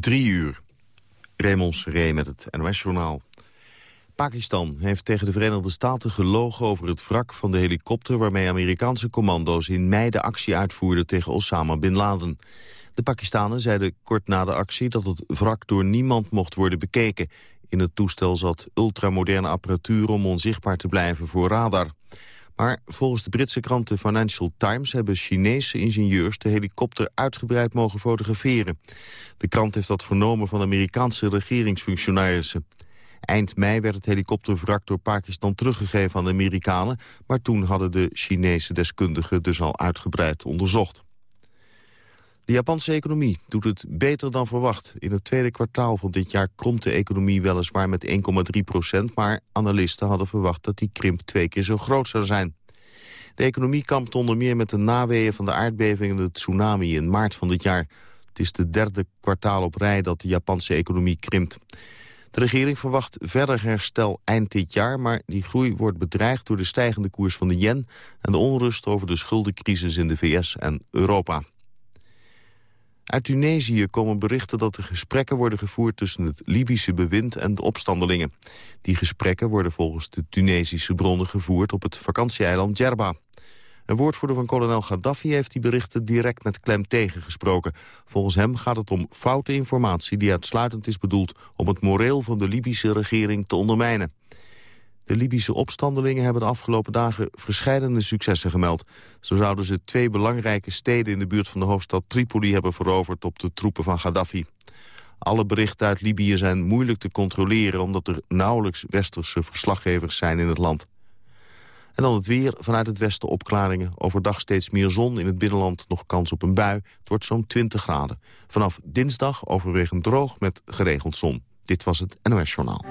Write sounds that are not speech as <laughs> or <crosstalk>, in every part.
Drie uur. Raymond Ree met het NOS-journaal. Pakistan heeft tegen de Verenigde Staten gelogen over het wrak van de helikopter... waarmee Amerikaanse commando's in mei de actie uitvoerden tegen Osama Bin Laden. De Pakistanen zeiden kort na de actie dat het wrak door niemand mocht worden bekeken. In het toestel zat ultramoderne apparatuur om onzichtbaar te blijven voor radar. Maar volgens de Britse krant The Financial Times... hebben Chinese ingenieurs de helikopter uitgebreid mogen fotograferen. De krant heeft dat vernomen van Amerikaanse regeringsfunctionarissen. Eind mei werd het helikopterwrak door Pakistan teruggegeven aan de Amerikanen... maar toen hadden de Chinese deskundigen dus al uitgebreid onderzocht. De Japanse economie doet het beter dan verwacht. In het tweede kwartaal van dit jaar kromt de economie weliswaar met 1,3 procent... maar analisten hadden verwacht dat die krimp twee keer zo groot zou zijn. De economie kampt onder meer met de naweeën van de aardbeving en de tsunami in maart van dit jaar. Het is de derde kwartaal op rij dat de Japanse economie krimpt. De regering verwacht verder herstel eind dit jaar... maar die groei wordt bedreigd door de stijgende koers van de yen... en de onrust over de schuldencrisis in de VS en Europa. Uit Tunesië komen berichten dat er gesprekken worden gevoerd... tussen het Libische bewind en de opstandelingen. Die gesprekken worden volgens de Tunesische bronnen gevoerd... op het vakantieeiland Djerba. Een woordvoerder van kolonel Gaddafi heeft die berichten direct met klem tegengesproken. Volgens hem gaat het om foute informatie die uitsluitend is bedoeld... om het moreel van de Libische regering te ondermijnen. De Libische opstandelingen hebben de afgelopen dagen verschillende successen gemeld. Zo zouden ze twee belangrijke steden in de buurt van de hoofdstad Tripoli hebben veroverd op de troepen van Gaddafi. Alle berichten uit Libië zijn moeilijk te controleren omdat er nauwelijks westerse verslaggevers zijn in het land. En dan het weer, vanuit het westen opklaringen. Overdag steeds meer zon, in het binnenland nog kans op een bui. Het wordt zo'n 20 graden. Vanaf dinsdag overwegend droog met geregeld zon. Dit was het NOS Journaal.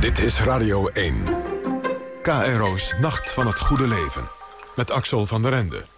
Dit is Radio 1. KRO's Nacht van het Goede Leven. Met Axel van der Ende.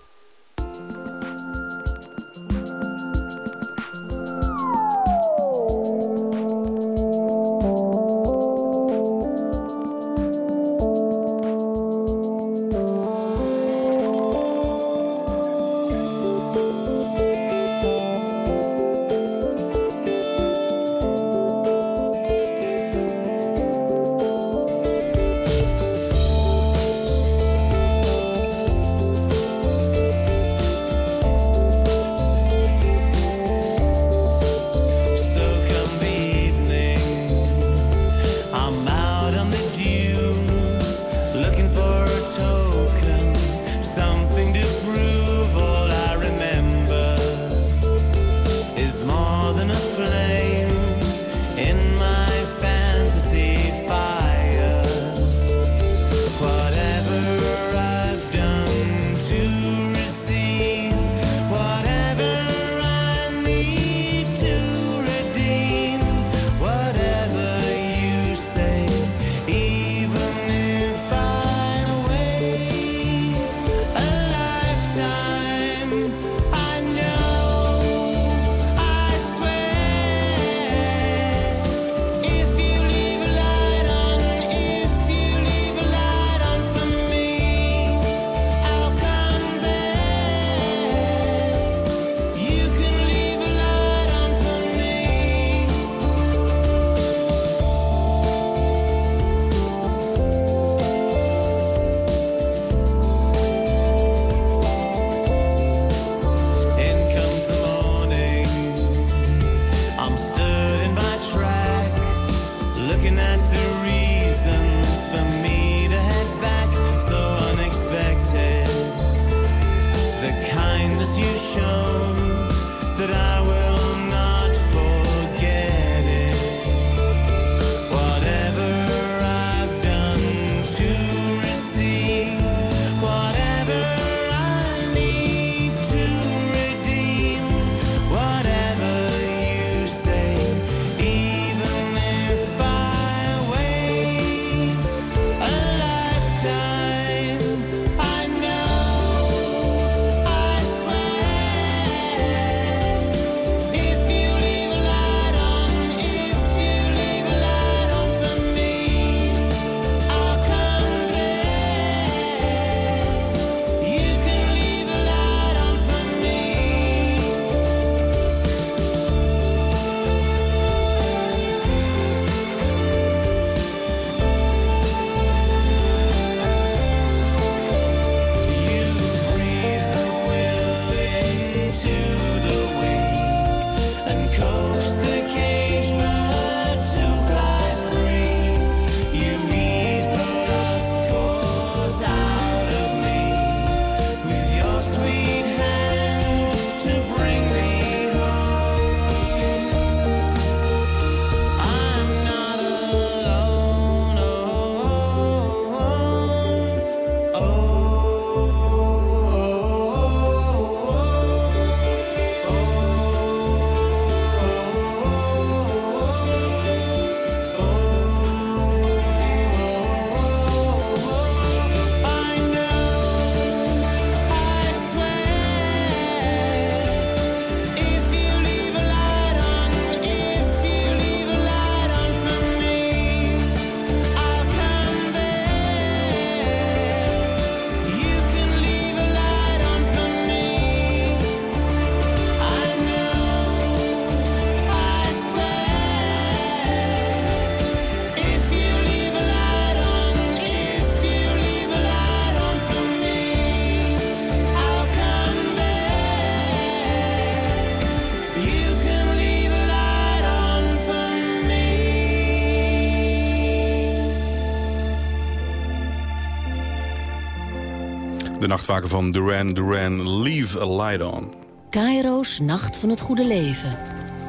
De nachtwaker van Duran Duran, Leave a Light On. Cairo's Nacht van het Goede Leven.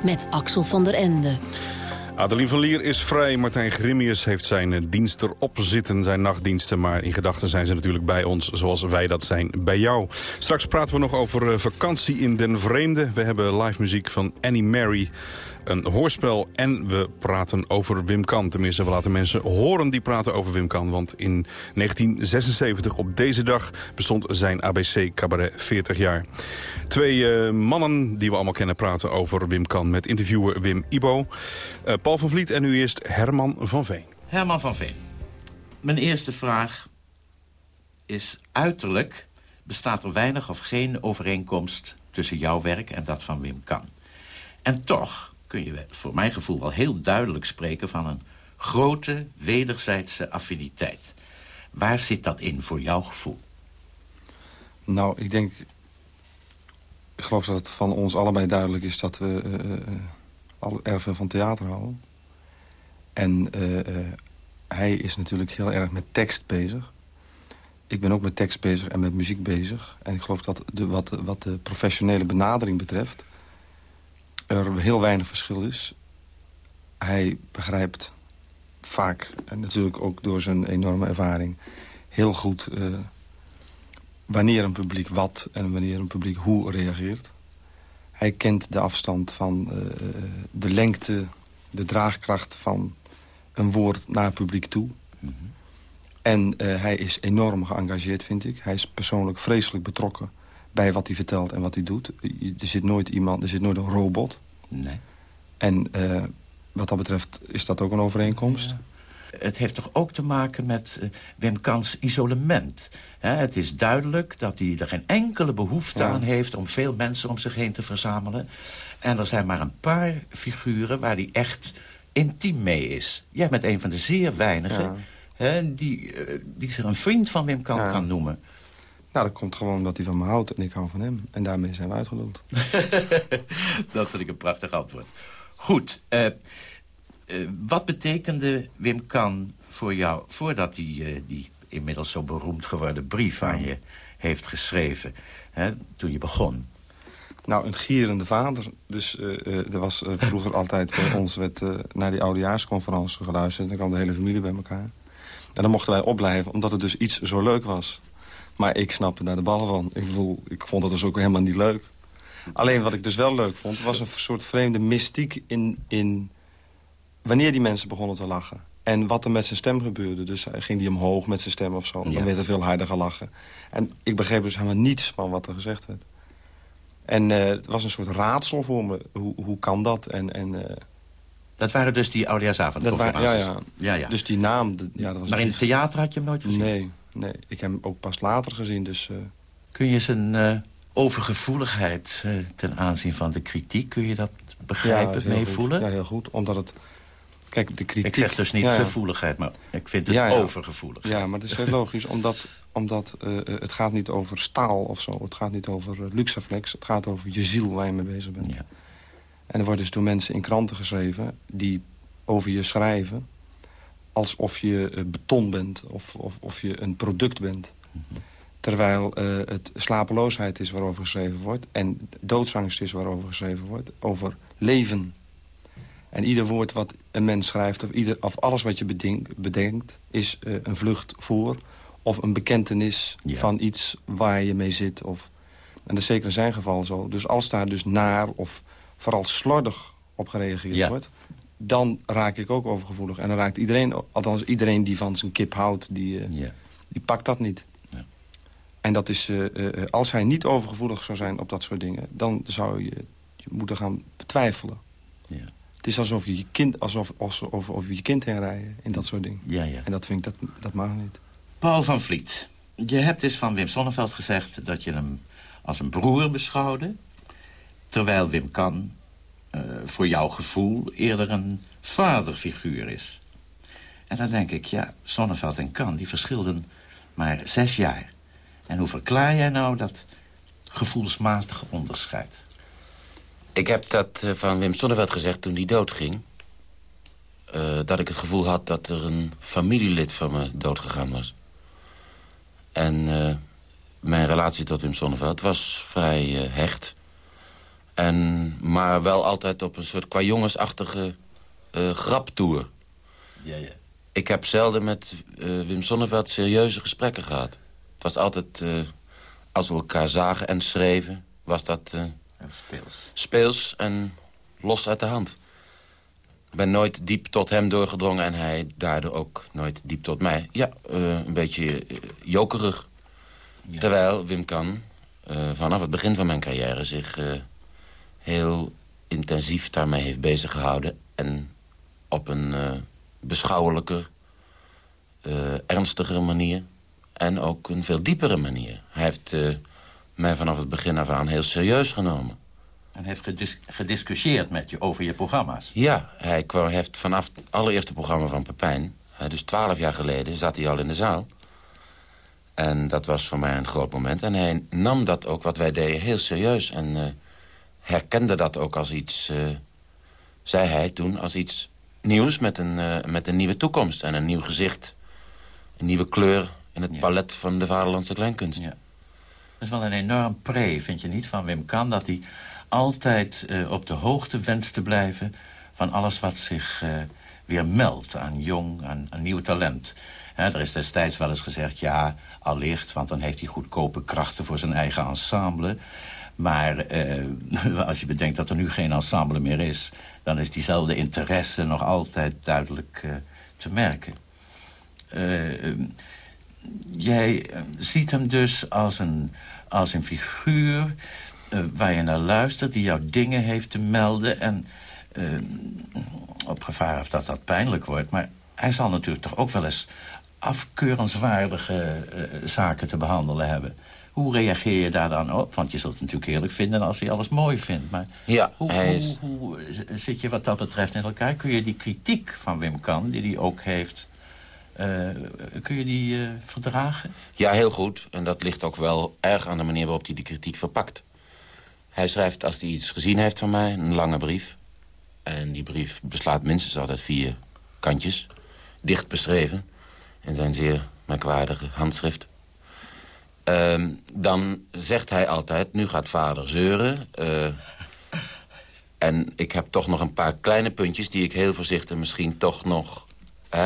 Met Axel van der Ende. Adeline van Lier is vrij. Martijn Grimius heeft zijn eh, dienst erop zitten, zijn nachtdiensten. Maar in gedachten zijn ze natuurlijk bij ons, zoals wij dat zijn bij jou. Straks praten we nog over eh, vakantie in den vreemde. We hebben live muziek van Annie Mary een hoorspel en we praten over Wim Kan. Tenminste, we laten mensen horen die praten over Wim Kan. Want in 1976, op deze dag, bestond zijn ABC Cabaret 40 jaar. Twee uh, mannen die we allemaal kennen praten over Wim Kan... met interviewer Wim Ibo. Uh, Paul van Vliet en nu eerst Herman van Veen. Herman van Veen. Mijn eerste vraag is uiterlijk bestaat er weinig of geen overeenkomst tussen jouw werk en dat van Wim Kan. En toch kun je voor mijn gevoel wel heel duidelijk spreken... van een grote wederzijdse affiniteit. Waar zit dat in voor jouw gevoel? Nou, ik denk... Ik geloof dat het van ons allebei duidelijk is... dat we uh, erg veel van theater houden. En hij is natuurlijk heel erg met tekst bezig. Ik ben ook met tekst bezig en met muziek bezig. En ik geloof dat de, wat, wat de professionele benadering betreft er heel weinig verschil is. Hij begrijpt vaak, en natuurlijk ook door zijn enorme ervaring... heel goed uh, wanneer een publiek wat en wanneer een publiek hoe reageert. Hij kent de afstand van uh, de lengte, de draagkracht van een woord naar publiek toe. Mm -hmm. En uh, hij is enorm geëngageerd, vind ik. Hij is persoonlijk vreselijk betrokken bij wat hij vertelt en wat hij doet. Er zit nooit iemand, er zit nooit een robot. Nee. En uh, wat dat betreft is dat ook een overeenkomst. Ja. Het heeft toch ook te maken met uh, Wim Kans isolement. He, het is duidelijk dat hij er geen enkele behoefte ja. aan heeft... om veel mensen om zich heen te verzamelen. En er zijn maar een paar figuren waar hij echt intiem mee is. Jij bent een van de zeer weinigen... Ja. He, die, uh, die zich een vriend van Wim Kant kan noemen. Nou, dat komt gewoon omdat hij van me houdt en ik hou van hem. En daarmee zijn we uitgeluld. <laughs> dat vind ik een prachtig antwoord. Goed, uh, uh, wat betekende Wim Kan voor jou... voordat hij uh, die inmiddels zo beroemd geworden brief aan je heeft geschreven... Hè, toen je begon? Nou, een gierende vader. Dus er was vroeger altijd bij <laughs> ons... werd naar die oudejaarsconferentie geluisterd. En dan kwam de hele familie bij elkaar. En dan mochten wij opblijven, omdat het dus iets zo leuk was... Maar ik snapte daar de ballen van. Ik, bedoel, ik vond het dus ook helemaal niet leuk. Alleen wat ik dus wel leuk vond... was een soort vreemde mystiek in, in wanneer die mensen begonnen te lachen. En wat er met zijn stem gebeurde. Dus ging die omhoog met zijn stem of zo. Dan ja. werd er veel harder gelachen. En ik begreep dus helemaal niets van wat er gezegd werd. En uh, het was een soort raadsel voor me. Hoe, hoe kan dat? En, en, uh, dat waren dus die oudejaarsavondconferenties? Ja, ja. ja, ja. Dus die naam... De, ja, dat was maar in het theater had je hem nooit gezien? Nee, nee. Ik heb hem ook pas later gezien, dus... Uh... Kun je zijn uh, overgevoeligheid uh, ten aanzien van de kritiek... kun je dat begrijpen, ja, meevoelen? Ja, heel goed. Omdat het... Kijk, de kritiek... Ik zeg dus niet ja, gevoeligheid, maar ik vind het overgevoelig. Ja, maar dat is heel <laughs> logisch, omdat, omdat het gaat niet over staal of zo. Het gaat niet over luxaflex. Het gaat over je ziel waar je mee bezig bent. Ja. En er wordt dus door mensen in kranten geschreven... die over je schrijven alsof je beton bent of, of, of je een product bent. Mm -hmm. Terwijl uh, het slapeloosheid is waarover geschreven wordt... en doodsangst is waarover geschreven wordt, over leven. En ieder woord wat een mens schrijft, of, ieder, of alles wat je bedenkt, bedenkt is uh, een vlucht voor... of een bekentenis ja. van iets waar je mee zit. Of, en dat is zeker in zijn geval zo. Dus als daar dus naar of vooral slordig op gereageerd ja. wordt... dan raak ik ook overgevoelig. En dan raakt iedereen, althans iedereen die van zijn kip houdt... die, uh, ja. die pakt dat niet. Ja. En dat is, uh, uh, als hij niet overgevoelig zou zijn op dat soort dingen... dan zou je, je moeten gaan betwijfelen. Ja. Het is alsof je je kind, alsof, alsof, alsof je, je kind heen rijden in dat soort dingen. Ja, ja. En dat vind ik, dat, dat mag niet. Paul van Vliet, je hebt eens van Wim Sonneveld gezegd... dat je hem als een broer beschouwde... terwijl Wim Kan uh, voor jouw gevoel eerder een vaderfiguur is. En dan denk ik, ja, Sonneveld en Kan, die verschilden maar zes jaar. En hoe verklaar jij nou dat gevoelsmatige onderscheid? Ik heb dat uh, van Wim Sonneveld gezegd toen hij doodging. Uh, dat ik het gevoel had dat er een familielid van me doodgegaan was. En mijn relatie tot Wim Sonneveld was vrij hecht. En, maar wel altijd op een soort qua jongensachtige uh, graptour. Ja, ja. Ik heb zelden met uh, Wim Sonneveld serieuze gesprekken gehad. Het was altijd, als we elkaar zagen en schreven, was dat speels. speels en los uit de hand. Ik ben nooit diep tot hem doorgedrongen en hij daardoor ook nooit diep tot mij. Ja, een beetje jokerig. Terwijl Wim Kan vanaf het begin van mijn carrière zich heel intensief daarmee heeft bezig gehouden. En op een uh, beschouwelijker, ernstigere manier. En ook een veel diepere manier. Hij heeft mij vanaf het begin af aan heel serieus genomen. En heeft gedis gediscussieerd met je over je programma's? Ja, hij kwam, heeft vanaf het allereerste programma van Pepijn... dus twaalf jaar geleden zat hij al in de zaal... En dat was voor mij een groot moment. En hij nam dat ook, wat wij deden, heel serieus. En herkende dat ook als iets, uh, zei hij toen, als iets nieuws met een, uh, met een nieuwe toekomst. En een nieuw gezicht, een nieuwe kleur in het ja. palet van de vaderlandse kleinkunst. Ja. Dat is wel een enorm pre, vind je niet, van Wim Kan... dat hij altijd op de hoogte wenst te blijven van alles wat zich weer meldt aan jong, aan, aan nieuw talent... He, er is destijds wel eens gezegd, ja, allicht... want dan heeft hij goedkope krachten voor zijn eigen ensemble. Maar eh, <laughs> als je bedenkt dat er nu geen ensemble meer is... dan is diezelfde interesse nog altijd duidelijk uh, te merken. Uh, jij ziet hem dus als een, als een figuur waar je naar luistert... die jouw dingen heeft te melden en... op gevaar of dat dat pijnlijk wordt, maar hij zal natuurlijk toch ook wel eens afkeurenswaardige uh, zaken te behandelen hebben. Hoe reageer je daar dan op? Want je zult het natuurlijk eerlijk vinden als hij alles mooi vindt. Maar ja, hoe, is... hoe, hoe, zit je wat dat betreft in elkaar? Kun je die kritiek van Wim Kan, die hij ook heeft... Uh, kun je die uh, verdragen? Ja, heel goed. En dat ligt ook wel erg aan de manier waarop hij die kritiek verpakt. Hij schrijft, als hij iets gezien heeft van mij, een lange brief. En die brief beslaat minstens altijd vier kantjes. Dicht beschreven in zijn zeer merkwaardige handschrift. Uh, dan zegt hij altijd, nu gaat vader zeuren. Uh, en ik heb toch nog een paar kleine puntjes... die ik heel voorzichtig misschien toch nog...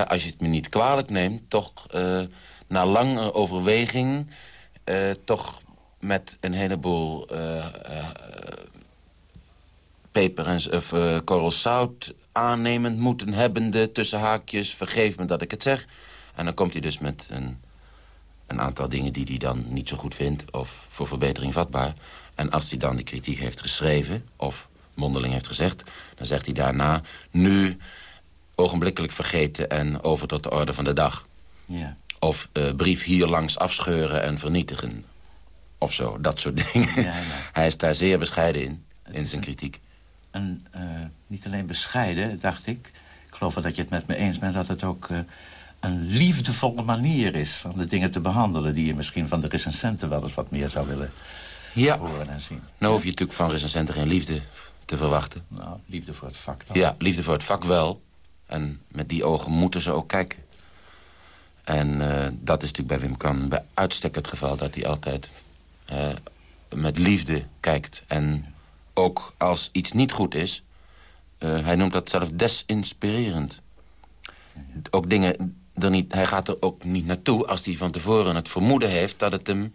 Als je het me niet kwalijk neemt... toch uh, na lange overweging... Uh, toch met een heleboel peper en of, korrel zout aannemend moeten hebbende... tussen haakjes, vergeef me dat ik het zeg... En dan komt hij dus met een, een aantal dingen die hij dan niet zo goed vindt... of voor verbetering vatbaar. En als hij dan die kritiek heeft geschreven of mondeling heeft gezegd... dan zegt hij daarna, nu ogenblikkelijk vergeten en over tot de orde van de dag. Ja. Of uh, brief hier langs afscheuren en vernietigen. Of zo, dat soort <laughs> dingen. Ja, ja. Hij is daar zeer bescheiden in, het in zijn kritiek. En uh, niet alleen bescheiden, dacht ik. Ik geloof wel dat je het met me eens bent dat het ook... Uh, een liefdevolle manier is van de dingen te behandelen... die je misschien van de recensenten wel eens wat meer zou willen ja. horen en zien. Nou hoef je natuurlijk van recensenten geen liefde te verwachten. Nou, liefde voor het vak dan. Ja, liefde voor het vak wel. En met die ogen moeten ze ook kijken. En uh, dat is natuurlijk bij Wim Kan bij uitstek het geval... dat hij altijd uh, met liefde kijkt. En ook als iets niet goed is... Uh, hij noemt dat zelf desinspirerend. Ook dingen er niet, hij gaat er ook niet naartoe als hij van tevoren het vermoeden heeft... dat het hem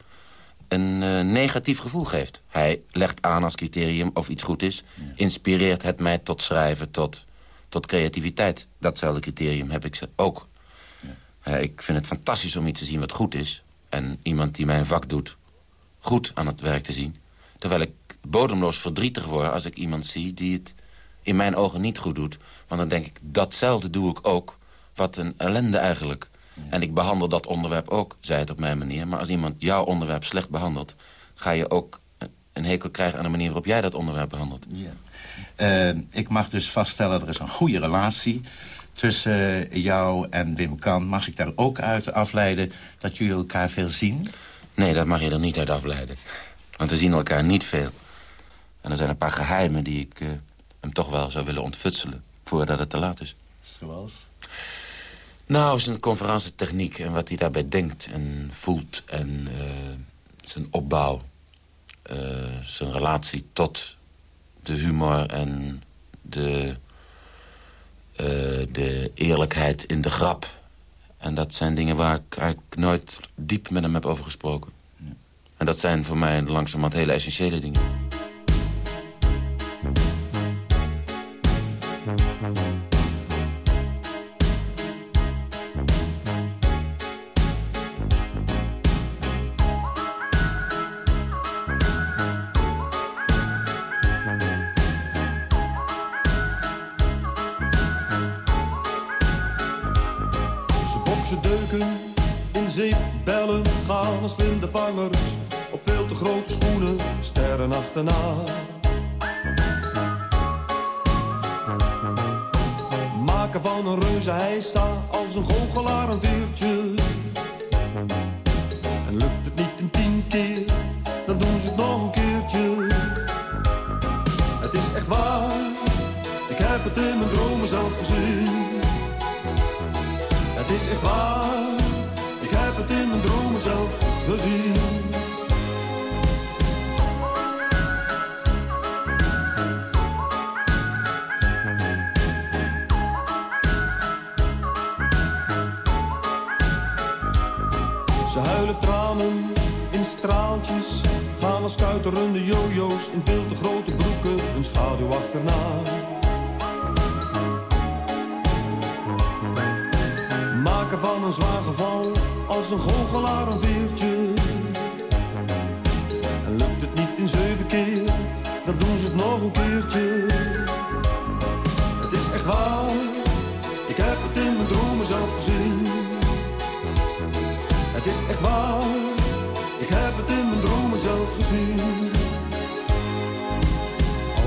een uh, negatief gevoel geeft. Hij legt aan als criterium of iets goed is. Ja. Inspireert het mij tot schrijven, tot, tot creativiteit. Datzelfde criterium heb ik ook. Ja. Uh, ik vind het fantastisch om iets te zien wat goed is. En iemand die mijn vak doet, goed aan het werk te zien. Terwijl ik bodemloos verdrietig word als ik iemand zie... die het in mijn ogen niet goed doet. Want dan denk ik, datzelfde doe ik ook wat een ellende eigenlijk. En ik behandel dat onderwerp ook, zei het op mijn manier. Maar als iemand jouw onderwerp slecht behandelt... ga je ook een hekel krijgen aan de manier waarop jij dat onderwerp behandelt. Ja. Uh, ik mag dus vaststellen, er is een goede relatie tussen jou en Wim Kan. Mag ik daar ook uit afleiden dat jullie elkaar veel zien? Nee, dat mag je er niet uit afleiden. Want we zien elkaar niet veel. En er zijn een paar geheimen die ik uh, hem toch wel zou willen ontfutselen... voordat het te laat is. Zoals? Nou, zijn conferentietechniek en wat hij daarbij denkt en voelt... en uh, zijn opbouw, eh, zijn relatie tot de humor en de, eh, de eerlijkheid in de grap. En dat zijn dingen waar ik eigenlijk nooit diep met hem heb over gesproken. En dat zijn voor mij langzamerhand hele essentiële dingen.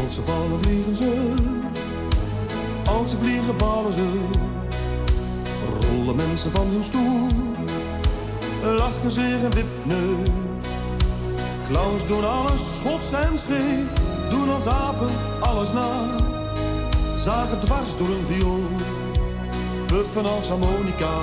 Als ze vallen vliegen ze, als ze vliegen vallen ze rollen mensen van hun stoel, lachen zich een wipneus. Clowns doen alles schots en scheef, doen als apen alles na. Zagen dwars door een viool, buffen als harmonica.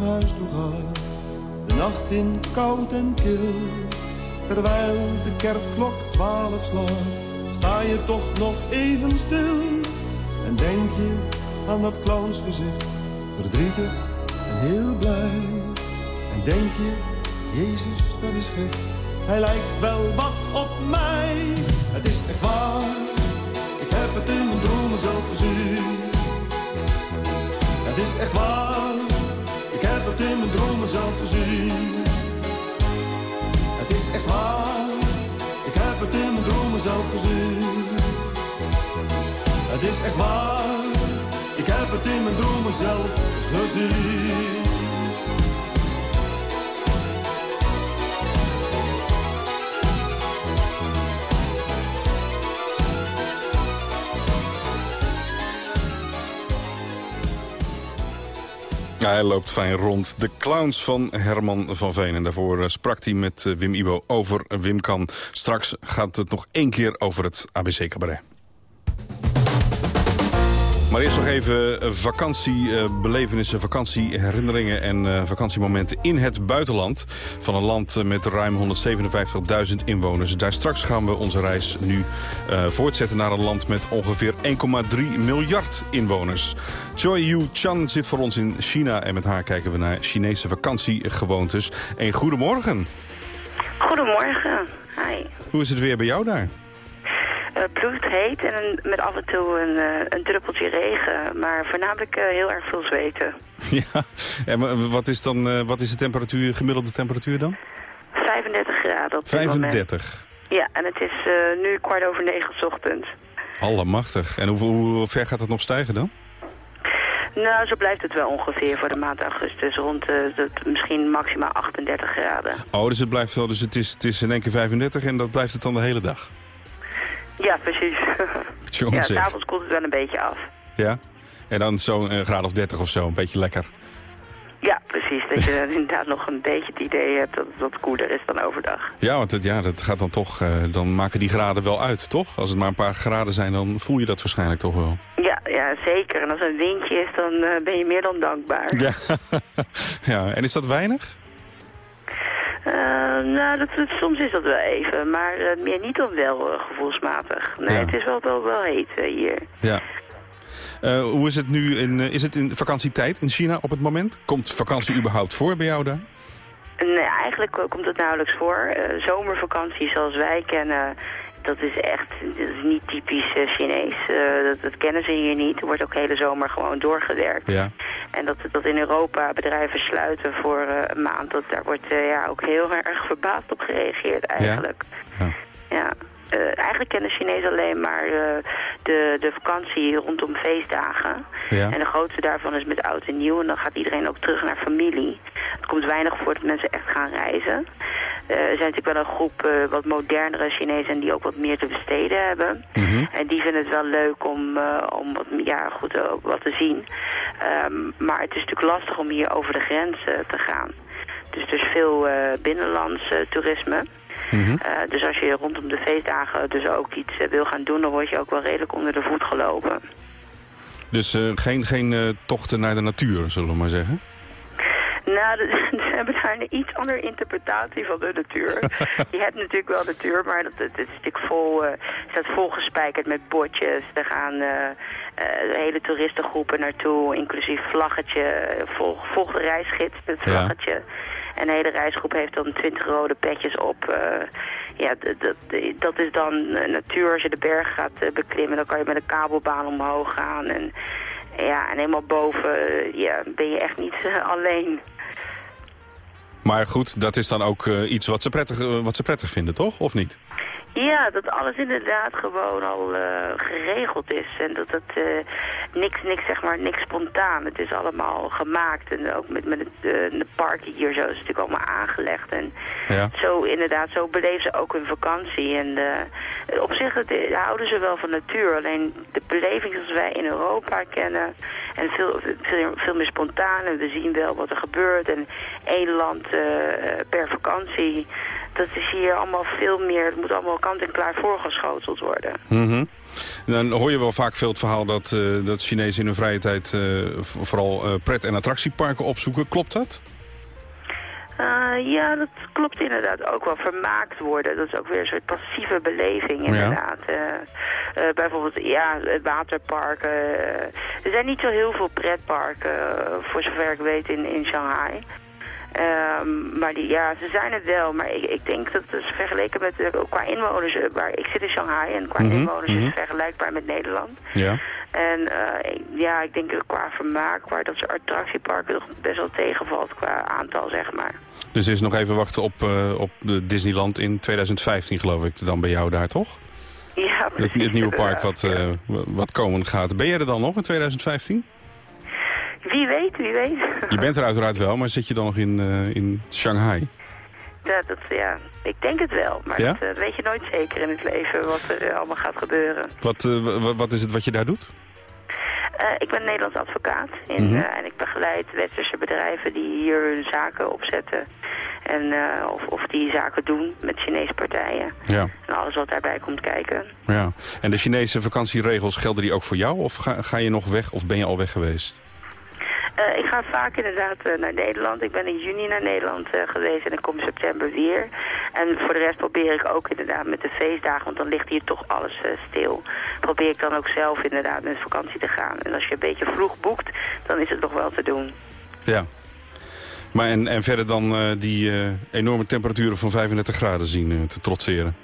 Naar huis toe gaat, de nacht in koud en kil, terwijl de kerkklok twaalf slaat, sta je toch nog even stil. En denk je aan dat clownsgezicht, verdrietig en heel blij. En denk je, Jezus, dat is gek. Hij lijkt wel wat op mij. Het is echt waar, ik heb het in mijn dromen zelf gezien. Het is echt waar, heb het in mijn dromen zelf gezien. Het is echt waar, ik heb het in mijn dromen zelf gezien. Het is echt waar, ik heb het in mijn dromen zelf gezien. Hij loopt fijn rond. De clowns van Herman van Veen. En daarvoor eh, sprak hij met eh, Wim Ibo over Wim Kan. Straks gaat het nog één keer over het ABC Cabaret. Maar eerst nog even eh, vakantiebelevenissen, vakantieherinneringen en eh, vakantiemomenten in het buitenland. Van een land eh, met ruim 157.000 inwoners. Daar straks gaan we onze reis nu eh, voortzetten naar een land met ongeveer 1,3 miljard inwoners. Choi Yu Chan zit voor ons in China en met haar kijken we naar Chinese vakantiegewoontes. En goedemorgen. Goedemorgen. Hi. Hoe is het weer bij jou daar? Uh, bloedheet en met af en toe een, uh, een druppeltje regen, maar voornamelijk uh, heel erg veel zweten. <laughs> Ja, en wat is dan wat is de temperatuur, gemiddelde temperatuur dan? 35 graden op 35? Ja, en het is uh, nu kwart over negen 's ochtends. Allemachtig. En hoe, hoe ver gaat het nog stijgen dan? Nou, zo blijft het wel ongeveer voor de maand augustus. Rond uh, misschien maximaal 38 graden. Oh, dus het blijft wel. Dus het is, het is in één keer 35 en dat blijft het dan de hele dag? Ja, precies. <laughs> Jongen ja, s'avonds koelt het wel een beetje af. Ja? En dan zo'n eh, graad of 30 of zo, een beetje lekker. Ja, precies. Dat je dan <laughs> inderdaad nog een beetje het idee hebt dat het wat koeler is dan overdag. Ja, want het, ja, dat gaat dan toch, eh, dan maken die graden wel uit, toch? Als het maar een paar graden zijn, dan voel je dat waarschijnlijk toch wel. Ja, ja zeker. En als er een windje is, dan eh, ben je meer dan dankbaar. Ja. <laughs> ja, en is dat weinig? Eh, nou, dat, soms is dat wel even, maar eh, meer niet dan wel eh, gevoelsmatig. Nee, Ja. het is wel, wel, wel heet hier. Ja. Hoe is het nu, in, is het in vakantietijd in China op het moment? Komt vakantie überhaupt voor bij jou daar? Nee, eigenlijk komt het nauwelijks voor. Zomervakantie zoals wij kennen, dat is echt dat is niet typisch eh, Chinees. Eh, dat, dat kennen ze hier niet. Er wordt ook hele zomer gewoon doorgewerkt. Ja. En dat, dat in Europa bedrijven sluiten voor eh, een maand, dat, daar wordt ja, ook heel <laughs> erg verbaasd op gereageerd eigenlijk. Ja. Ja. Eigenlijk kennen Chinezen alleen maar de, de vakantie rondom feestdagen. Ja. En de grootste daarvan is met oud en nieuw. En dan gaat iedereen ook terug naar familie. Het komt weinig voor dat mensen echt gaan reizen. Eh, er zijn natuurlijk wel een groep eh, wat modernere Chinezen die ook wat meer te besteden hebben. Mhm. En die vinden het wel leuk om, eh, om wat, ja, goed, wat te zien. Ehm, maar het is natuurlijk lastig om hier over de grens te gaan. Dus er is veel binnenlands toerisme. Mhm. Dus als je rondom de feestdagen dus ook iets wil gaan doen, dan word je ook wel redelijk onder de voet gelopen. Dus geen, geen tochten naar de natuur, zullen we maar zeggen? Nou, een iets andere interpretatie van de natuur. <laughs> je hebt natuurlijk wel natuur, maar dat, het, het is natuurlijk vol, eh, staat volgespijkerd met botjes. Er gaan eh, eh, hele toeristengroepen naartoe, inclusief vlaggetje. Volg, volg de reisgids, het Ja. vlaggetje. En de hele reisgroep heeft dan twintig rode petjes op. ja, dat is dan natuur. Als je de berg gaat beklimmen, dan kan je met een kabelbaan omhoog gaan. En, ja, en helemaal boven ja, ben je echt niet alleen. Maar goed, dat is dan ook eh, iets wat ze, prettig, eh, wat ze prettig vinden, toch? Of niet? Ja, dat alles inderdaad gewoon al eh, geregeld is. En dat het eh, niks, niks, zeg maar, niks spontaan. Het is allemaal gemaakt. En ook met, met het eh, de parken hier zo is het natuurlijk allemaal aangelegd. En Ja. zo inderdaad, zo beleven ze ook hun vakantie. En op zich het, houden ze wel van natuur. Alleen de beleving zoals wij in Europa kennen. En veel, veel, veel meer spontaan. En we zien wel wat er gebeurt. En één land per vakantie. Dat is hier allemaal veel meer. Het moet allemaal kant en klaar voorgeschoteld worden. Mhm. Dan hoor je wel vaak veel het verhaal dat, eh, dat Chinezen in hun vrije tijd eh, vooral eh, pret- en attractieparken opzoeken. Klopt dat? Ja, dat klopt inderdaad ook wel. Vermaakt worden, dat is ook weer een soort passieve beleving inderdaad. Bijvoorbeeld, ja, waterparken. er zijn niet zo heel veel pretparken, voor zover ik weet, in, in Shanghai. Ehm, maar die, ja, ze zijn het wel. Maar ik, ik denk dat het vergeleken met, eh, qua inwoners, eh, waar ik zit in Shanghai en qua Mhm, inwoners is mhm. het vergelijkbaar met Nederland. Ja. En eh, ik- ja, ik denk qua vermaak, waar dat soort attractieparken toch best wel tegenvalt qua aantal, zeg maar. Dus is nog even wachten op, op de Disneyland in 2015, geloof ik, dan bij jou daar, toch? Ja, Het, precies. het nieuwe park wat, wat komen gaat. Ben jij er dan nog in 2015? Wie weet, wie weet. Je bent er uiteraard wel, maar zit je dan nog in, eh, in Shanghai? Ja, dat, ja, ik denk het wel. Maar Ja? dat eh, weet je nooit zeker in het leven wat er eh, allemaal gaat gebeuren. Wat, wat is het wat je daar doet? Ik ben Nederlands advocaat in, Mhm. en ik begeleid westerse bedrijven die hier hun zaken opzetten. En, of, of die zaken doen met Chinese partijen. Ja. En alles wat daarbij komt kijken. ja. En de Chinese vakantieregels, gelden die ook voor jou? Of ga, ga je nog weg of ben je al weg geweest? Eh, ik ga vaak inderdaad eh, naar Nederland. Ik ben in juni naar Nederland eh, geweest en ik kom september weer. En voor de rest probeer ik ook inderdaad met de feestdagen, want dan ligt hier toch alles stil. Probeer ik dan ook zelf inderdaad met vakantie te gaan. En als je een beetje vroeg boekt, dan is het nog wel te doen. Ja. Maar en, en verder dan die enorme temperaturen van 35 graden zien te trotseren?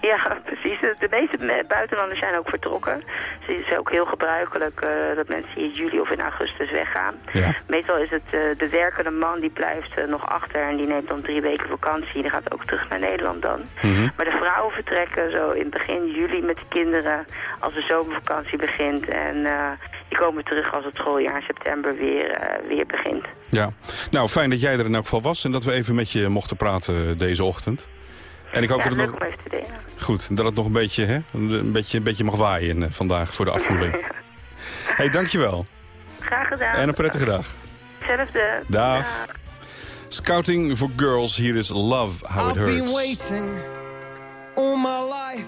Ja, <laughs> precies. De meeste me- buitenlanders zijn ook vertrokken. Dus het is ook heel gebruikelijk eh, dat mensen in juli of in augustus weggaan. Ja. Meestal is het eh, de werkende man die blijft eh, nog achter en die neemt dan drie weken vakantie. Die gaat ook terug naar Nederland dan. Mhm. Maar de vrouwen vertrekken zo in begin juli met de kinderen als de zomervakantie begint. En die komen terug als het schooljaar in september weer, weer begint. Ja. Nou, fijn dat jij er in elk geval was en dat we even met je mochten praten deze ochtend. En ik hoop ja, dat het nog... even. Goed, dat het nog een beetje, hè, een beetje, een beetje mag waaien eh, vandaag voor de afkoeling. <laughs> hey, dankjewel. Graag gedaan. En een prettige dag. Hetzelfde. Dag. Scouting for Girls, here is Love, How It I've been Hurts. waiting all my life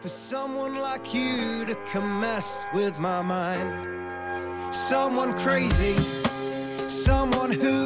for someone like you to come mess with my mind. Someone crazy, someone who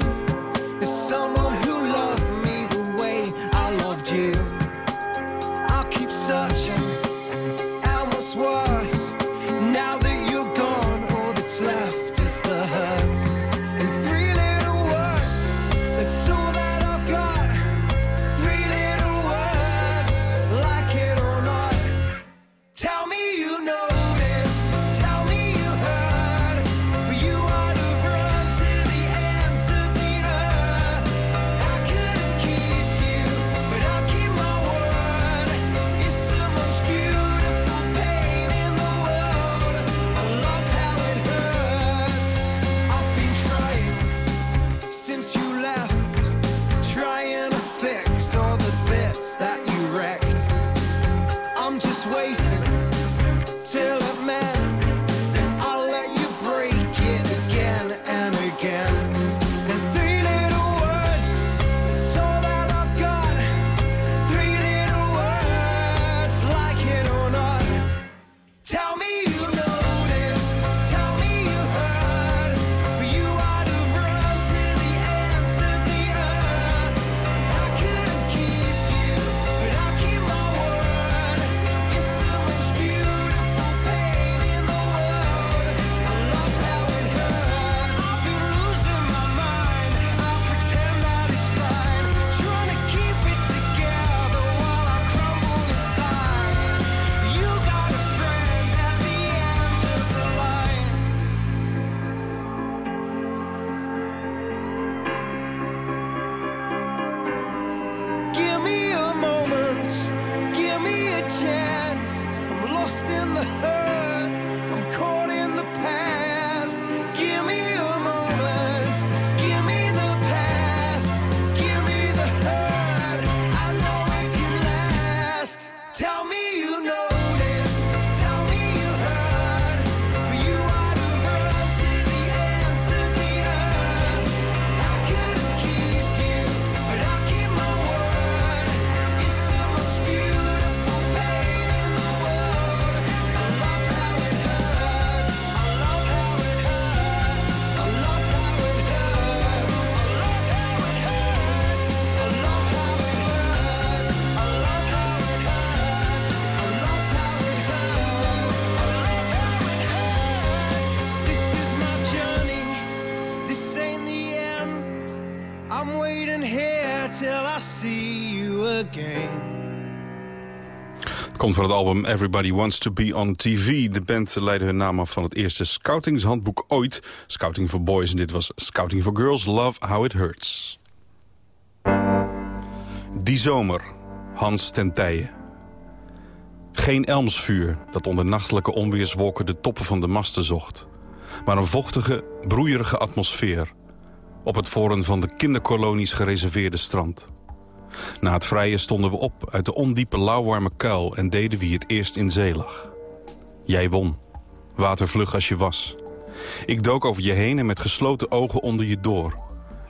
komt van het album Everybody Wants to Be on TV. De band leidde hun naam af van het eerste scoutingshandboek ooit. Scouting for Boys en dit was Scouting for Girls. Love How It Hurts. Die zomer, Hans ten Tijen. Geen elmsvuur dat onder nachtelijke onweerswolken de toppen van de masten zocht. Maar een vochtige, broeierige atmosfeer. Op het voren van de kinderkolonies gereserveerde strand. Na het vrije stonden we op uit de ondiepe lauwwarme kuil... en deden wie het eerst in zee lag. Jij won, watervlug als je was. Ik dook over je heen en met gesloten ogen onder je door.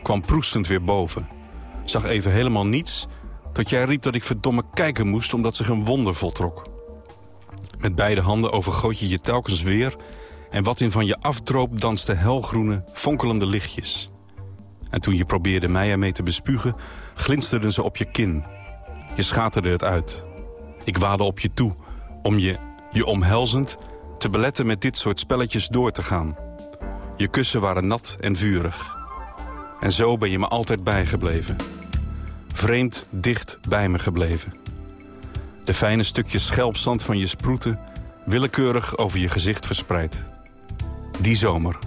Kwam proestend weer boven. Zag even helemaal niets, tot jij riep dat ik verdomme kijken moest... omdat zich een wonder voltrok. Met beide handen overgoot je je telkens weer... en wat in van je afdroop danste helgroene, fonkelende lichtjes... En toen je probeerde mij ermee te bespugen, glinsterden ze op je kin. Je schaterde het uit. Ik waadde op je toe, om je, je omhelzend, te beletten met dit soort spelletjes door te gaan. Je kussen waren nat en vurig. En zo ben je me altijd bijgebleven. Vreemd dicht bij me gebleven. De fijne stukjes schelpzand van je sproeten... willekeurig over je gezicht verspreid. Die zomer.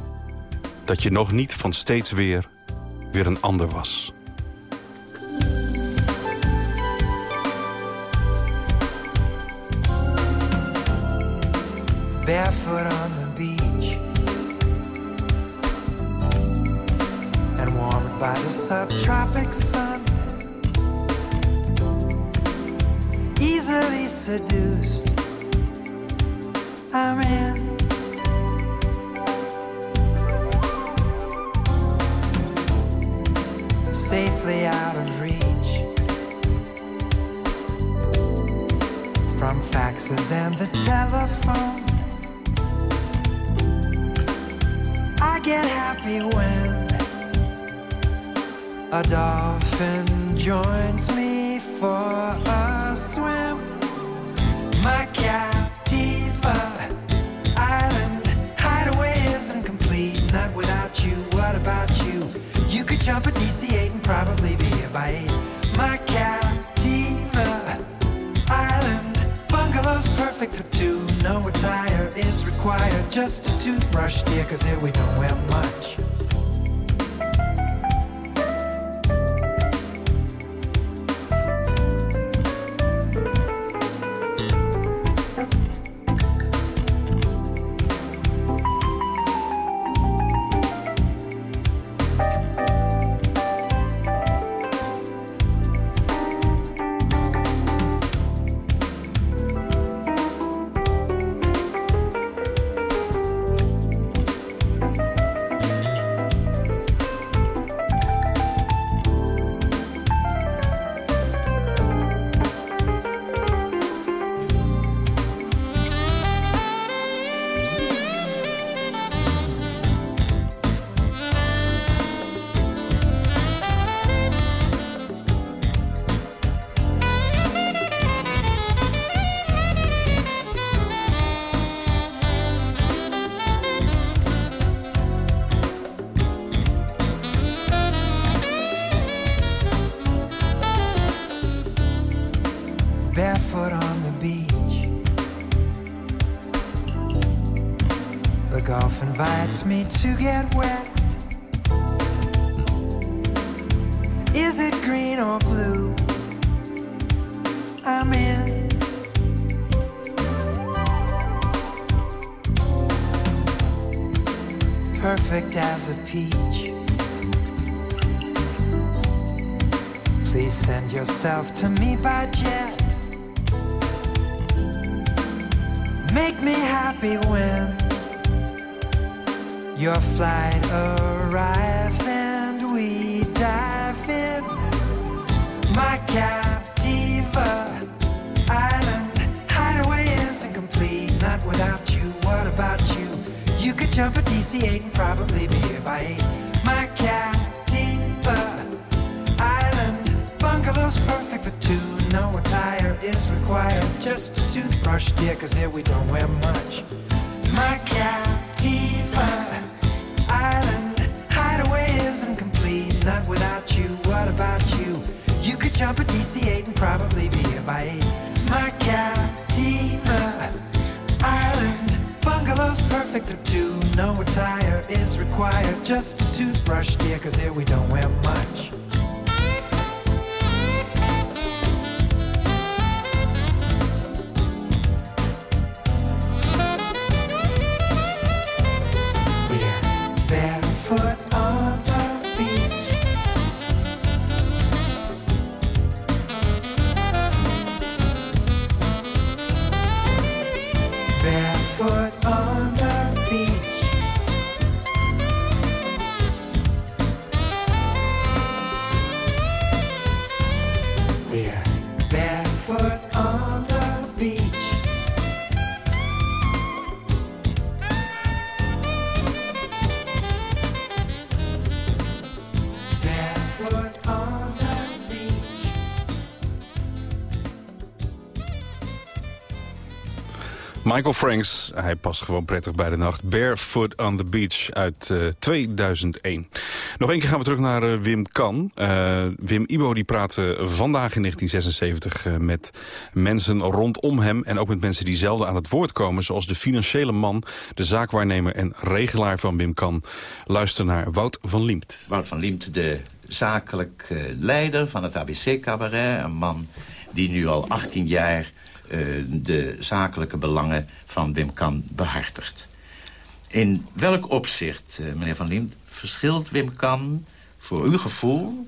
Dat je nog niet van steeds weer weer een ander was. Barefoot on the beach and warmed by the subtropic sun. easily seduced. I'm in. Safely out of reach from faxes and the telephone. Get happy when a dolphin joins me for a swim. My Captiva Island hideaway isn't complete, not without you. What about you? You could jump a DC 8 and probably be here by required, just a toothbrush, dear, cause here we don't wear much. The golf invites me to get wet. Is it green or blue? I'm in. Perfect as a peach. Please send yourself to me by jet. Make me happy when your flight arrives and we dive in. My Captiva Island hideaway isn't complete, not without you. What about you? You could jump a DC 8 and probably be here by 8. My Captiva Island bungalow's perfect for two. No attire is required, just a toothbrush, dear, cause here we don't wear much. My Captiva not without you. What about you? You could jump a DC 8 and probably be by 8. My Captiva Island bungalow's perfect for two. No attire is required, just a toothbrush, dear, cause here we don't wear much. Yeah. Michael Franks, hij past gewoon prettig bij de nacht. Barefoot on the Beach uit eh, 2001. Nog één keer gaan we terug naar eh, Wim Kan. Eh, Wim Ibo die praatte vandaag in 1976 eh, met mensen rondom hem... en ook met mensen die zelden aan het woord komen... zoals de financiële man, de zaakwaarnemer en regelaar van Wim Kan. Luister naar Wout van Liemt. Wout van Liemt, de zakelijk eh, leider van het ABC-cabaret. Een man die nu al 18 jaar eh, de zakelijke belangen van Wim Kan behartigt. In welk opzicht, eh, meneer Van Liemt, verschilt Wim Kan voor uw gevoel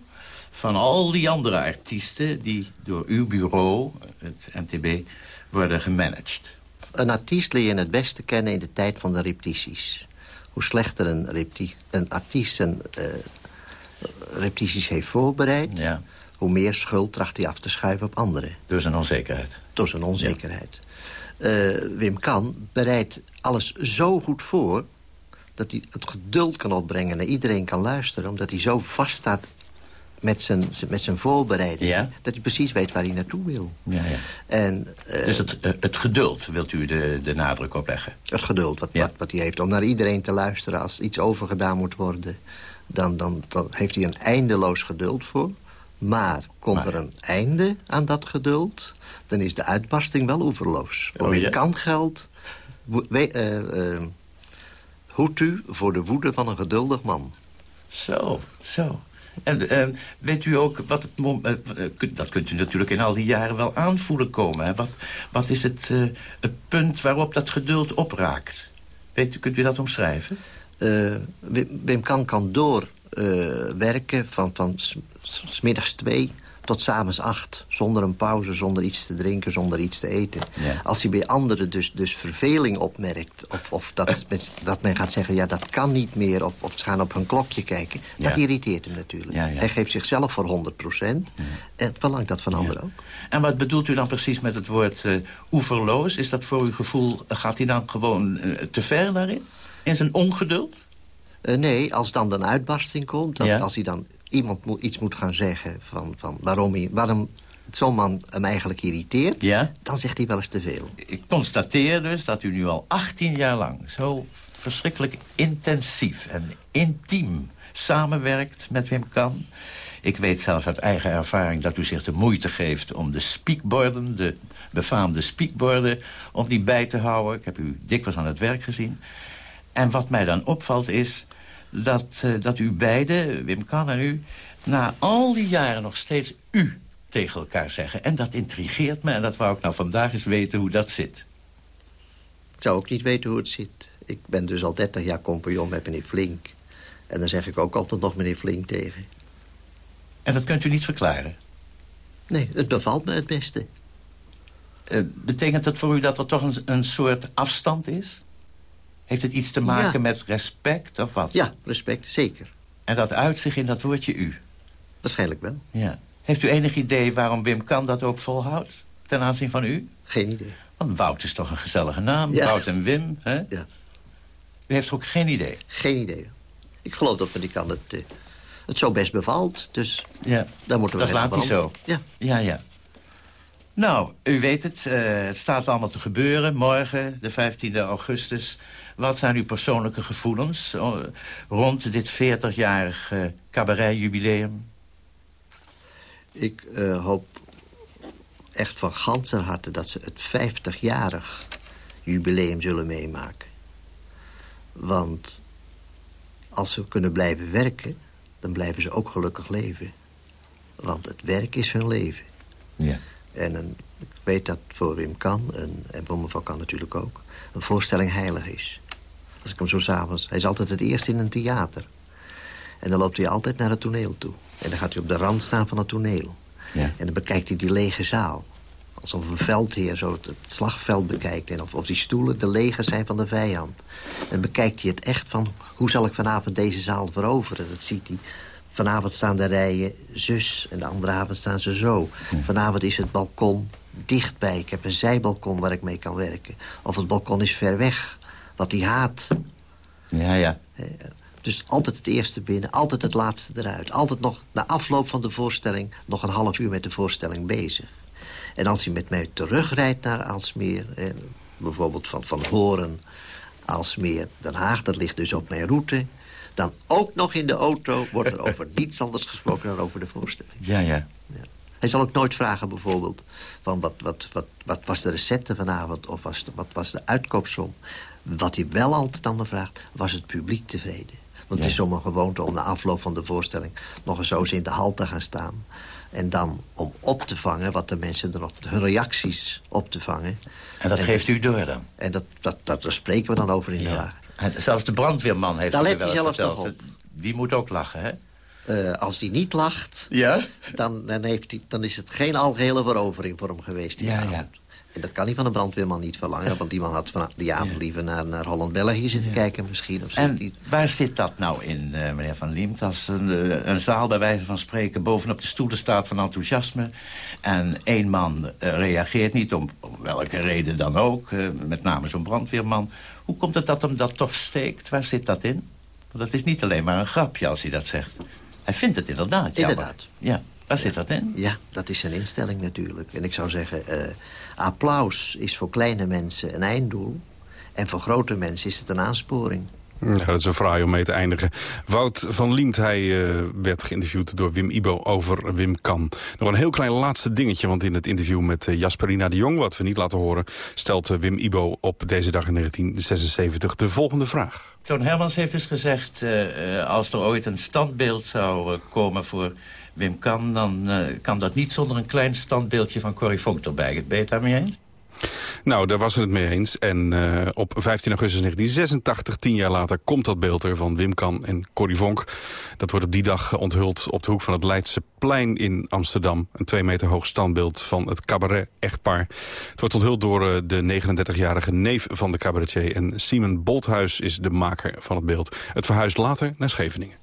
van al die andere artiesten... die door uw bureau, het NTB, worden gemanaged? Een artiest leer je het beste kennen in de tijd van de repetities. Hoe slechter een, repeti een artiest zijn uh, repetities heeft voorbereid... Ja. Hoe meer schuld tracht hij af te schuiven op anderen. Door zijn onzekerheid. Door zijn onzekerheid. Uh, Wim Kan bereidt alles zo goed voor... dat hij het geduld kan opbrengen en iedereen kan luisteren... omdat hij zo vast staat met zijn, met zijn voorbereiding... Ja? dat hij precies weet waar hij naartoe wil. Ja, ja. En, uh, dus het, het geduld wilt u de, de nadruk op leggen? Het geduld wat, wat, wat hij heeft om naar iedereen te luisteren... als iets overgedaan moet worden... Dan, dan, dan heeft hij een eindeloos geduld voor. Maar komt Maar- er een einde aan dat geduld... dan is de uitbarsting wel oeverloos. Oh, ja? kan geldt... wo- we- hoedt u voor de woede van een geduldig man. Zo, zo. En eh, weet u ook wat het... dat kunt u natuurlijk in al die jaren wel aanvoelen komen. Hè? Wat, wat is het, het punt waarop dat geduld opraakt? Weet u, kunt u dat omschrijven? Wim, Wim Kan kan doorwerken van, van s- s- s middags twee tot s'avonds acht. Zonder een pauze, zonder iets te drinken, zonder iets te eten. Ja. Als hij bij anderen dus, dus verveling opmerkt... of, of dat, <laughs> men, dat men gaat zeggen, ja, dat kan niet meer... of, of ze gaan op hun klokje kijken, dat irriteert hem natuurlijk. Ja. Hij geeft zichzelf voor 100 procent... en verlangt dat van anderen ook. En wat bedoelt u dan precies met het woord eh, oeverloos? Is dat voor uw gevoel, gaat hij dan gewoon eh, te ver daarin? In zijn ongeduld? Eh, nee, als dan een uitbarsting komt... Dat Ja. als hij dan iemand moet, iets moet gaan zeggen... van, van waarom, hij, waarom zo'n man hem eigenlijk irriteert... Ja. dan zegt hij wel eens te veel. Ik constateer dus dat u nu al 18 jaar lang zo verschrikkelijk intensief en intiem samenwerkt met Wim Kan. Ik weet zelfs uit eigen ervaring dat u zich de moeite geeft om de speakborden, de befaamde speakborden, om die bij te houden. Ik heb u dikwijls aan het werk gezien. En wat mij dan opvalt is dat, eh, dat u beiden, Wim Kan en u, na al die jaren nog steeds u tegen elkaar zeggen. En dat intrigeert me en dat wou ik nou vandaag eens weten hoe dat zit. Ik zou ook niet weten hoe het zit. Ik ben dus al 30 jaar compagnon met meneer Flink. En dan zeg ik ook altijd nog meneer Flink tegen. En dat kunt u niet verklaren. Nee, het bevalt me het beste. Eh, betekent dat voor u dat er toch een, een soort afstand is? Heeft het iets te maken Ja. met respect of wat? Ja, respect, zeker. En dat uit zich in dat woordje u? Waarschijnlijk wel. Ja. Heeft u enig idee waarom Wim Kan dat ook volhoudt? Ten aanzien van u? Geen idee. Want Wout is toch een gezellige naam? Ja. Wout en Wim, hè? Ja. U heeft ook geen idee? Geen idee. Ik geloof dat meneer Kan het, eh, het zo best bevalt. Dus Ja. daar moeten we Dat laat hij zo? Ja. Ja, ja. Nou, u weet het. eh, het staat allemaal te gebeuren. Morgen, de 15e augustus. Wat zijn uw persoonlijke gevoelens eh, rond dit 40-jarig eh, cabaret-jubileum? Ik eh, hoop echt van ganser harte dat ze het 50-jarig jubileum zullen meemaken. Want als ze kunnen blijven werken, dan blijven ze ook gelukkig leven. Want het werk is hun leven. Ja. En een, ik weet dat voor Wim Kan, en, en voor mevrouw Kan natuurlijk ook... een voorstelling heilig is. Als ik hem zo s'avonds... Hij is altijd het eerst in een theater. En dan loopt hij altijd naar het toneel toe. En dan gaat hij op de rand staan van het toneel. Ja. En dan bekijkt hij die lege zaal. Alsof een veldheer zo het, het slagveld bekijkt. En of, of die stoelen de legers zijn van de vijand. En bekijkt hij het echt van... hoe zal ik vanavond deze zaal veroveren? Dat ziet hij. Vanavond staan de rijen zus en de andere avond staan ze zo. Vanavond is het balkon dichtbij. Ik heb een zijbalkon waar ik mee kan werken. Of het balkon is ver weg. Wat hij haat. Ja, ja. Dus altijd het eerste binnen, altijd het laatste eruit. Altijd nog, na afloop van de voorstelling, nog een half uur met de voorstelling bezig. En als hij met mij terugrijdt naar Aalsmeer... Eh, bijvoorbeeld van, van Horen, Aalsmeer, Den Haag... dat ligt dus op mijn route... dan ook nog in de auto wordt er over <laughs> niets anders gesproken dan over de voorstelling. Ja, ja. Hij zal ook nooit vragen bijvoorbeeld... van wat, wat, wat, wat was de recette vanavond of was de- wat was de uitkoopsom. Wat hij wel altijd aan me vraagt, was het publiek tevreden. Want het is zomaar gewoonte om na afloop van de voorstelling... nog eens zo eens in de hal te gaan staan. En dan om op te vangen wat de mensen erop... hun reacties op te vangen. En dat geeft u door dan? En dat, dat, dat, daar spreken we dan over in de wagen. Zelfs de brandweerman heeft Daar u let wel eens zelfs verteld. Die moet ook lachen, hè? Eh, als hij niet lacht, Ja? dan, dan, heeft hij, dan is het geen algehele verovering voor hem geweest. die Ja, avond. ja. En dat kan hij van een brandweerman niet verlangen. Want die man had van die avond liever naar, naar Holland-België zitten kijken misschien. Of zo. En Die- waar zit dat nou in, eh, meneer Van Liemt? Als een, eh, een zaal bij wijze van spreken bovenop de stoelen staat van enthousiasme... en één man reageert niet, om, om welke reden dan ook... met name zo'n brandweerman. Hoe komt het dat hem dat toch steekt? Waar zit dat in? Want dat is niet alleen maar een grapje als hij dat zegt. Hij vindt het inderdaad jammer. Inderdaad. Ja, waar zit dat in? Ja, dat is zijn instelling natuurlijk. En ik zou zeggen, eh, applaus is voor kleine mensen een einddoel. En voor grote mensen is het een aansporing. Dat is een fraai om mee te eindigen. Wout van Liemt, hij eh, werd geïnterviewd door Wim Ibo over Wim Kan. Nog een heel klein laatste dingetje, want in het interview met eh, Jasperina de Jong... wat we niet laten horen, stelt eh, Wim Ibo op deze dag in 1976 de volgende vraag. Toon Hermans heeft dus gezegd... als er ooit een standbeeld zou komen voor Wim Kan... dan kan dat niet zonder een klein standbeeldje van Corrie Vonk erbij. Ben je het daarmee eens? Nou, daar was het mee eens. En eh, op 15 augustus 1986, tien jaar later, komt dat beeld er van Wim Kan en Corrie Vonk. Dat wordt op die dag onthuld op de hoek van het Leidse plein in Amsterdam. Een twee meter hoog standbeeld van het cabaret-echtpaar. Het wordt onthuld door eh, de 39-jarige neef van de cabaretier. En Simon Bolthuis is de maker van het beeld. Het verhuist later naar Scheveningen.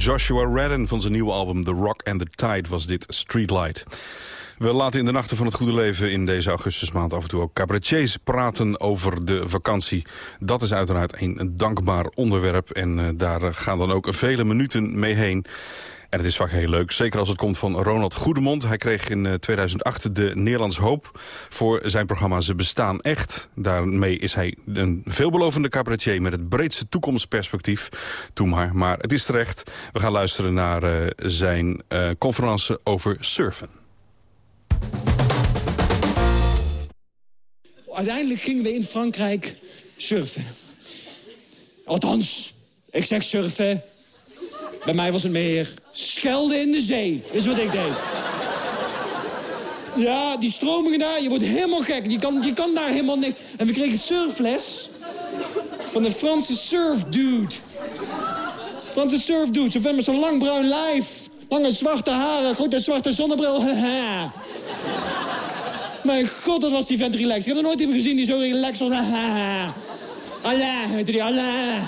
Joshua Redden van zijn nieuwe album The Rock and the Tide was dit Streetlight. We laten in de nachten van het goede leven in deze augustusmaand af en toe ook cabaretiers praten over de vakantie. Dat is uiteraard een dankbaar onderwerp en uh, daar gaan dan ook vele minuten mee heen. En het is vaak heel leuk, zeker als het komt van Ronald Goedemond. Hij kreeg in 2008 de Nederlands Hoop voor zijn programma Ze Bestaan Echt. Daarmee is hij een veelbelovende cabaretier met het breedste toekomstperspectief. Toen maar, maar het is terecht. We gaan luisteren naar uh, zijn uh, conferentie over surfen. Uiteindelijk gingen we in Frankrijk surfen. Althans, ik zeg surfen. Bij mij was het meer schelden in de zee. Is wat ik deed. Ja, die stromingen daar, je wordt helemaal gek. Je kan, je kan daar helemaal niks. En we kregen surfles van de Franse surf dude. Franse surf dude. Zo'n vent met zo'n lang bruin lijf. Lange zwarte haren, grote zwarte zonnebril. <laughs> Mijn god, dat was die vent relaxed. Ik heb er nooit iemand gezien die zo relaxed was. <laughs> Allah, heet die, Allah.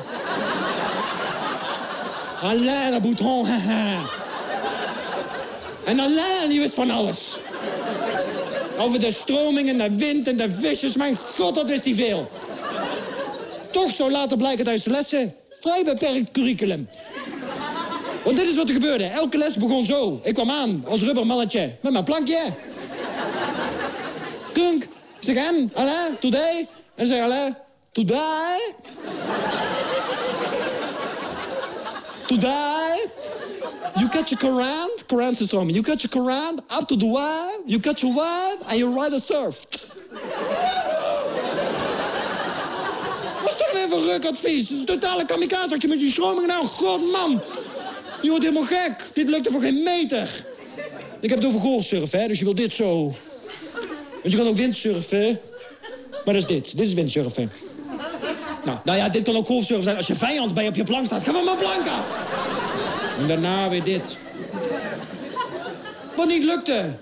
Alain, de bouton. <laughs> en Alain, die wist van alles. Over de stroming en de wind en de visjes. Mijn god, dat wist hij veel. Toch zo later blijken tijdens de lessen. Vrij beperkt curriculum. Want dit is wat er gebeurde. Elke les begon zo. Ik kwam aan als rubbermannetje met mijn plankje. Kunk. Zeg, en, Alain, today? En zeg Alain, today? Today, you catch a Quran, Quran is stroming. You catch a Quran up to the wife, you catch a wife and you ride a surf. Dat is toch even rukadvies? Dat is een totale kamikaze je met die stroming nou, god man. Je wordt helemaal gek. Dit lukte voor geen meter. Ik heb het over golfsurfen, dus je wil dit zo. Want je kan ook windsurfen. Maar dat is dit. Dit is windsurfen. Nou, nou ja, dit kan ook golfsurfen zijn. Als je vijand bij op je plank staat, ga van mijn plank af. En daarna weer dit. Wat niet lukte.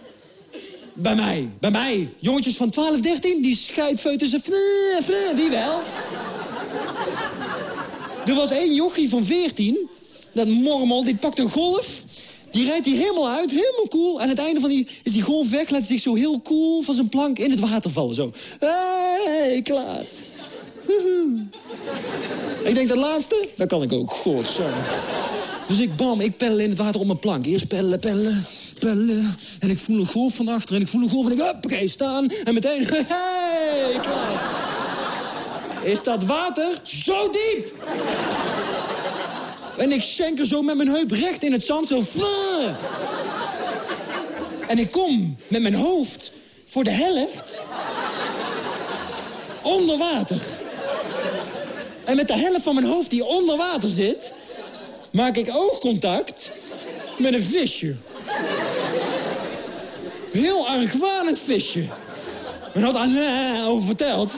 Bij mij, bij mij. Jongetjes van 12, 13, die scheidfeutussen, die wel. Er was één jochie van 14, dat mormel, die pakt een golf... Die rijdt hij helemaal uit, helemaal cool. En aan het einde van die, is die golf weg, laat zich zo heel cool van zijn plank in het water vallen. Zo. Hey, Klaas. Ik denk dat laatste, dat kan ik ook. zo. Dus ik bam, ik peddel in het water op mijn plank. Eerst peddelen, peddelen, peddelen. En ik voel een golf van achter en ik voel een golf en ik, oké, staan. En meteen, <laughs> hey, Klaas. Is dat water zo diep? En ik schenker zo met mijn heup recht in het zand, zo... En ik kom met mijn hoofd voor de helft onder water. En met de helft van mijn hoofd die onder water zit... maak ik oogcontact met een visje. Heel argwanend visje. Men had aan over verteld.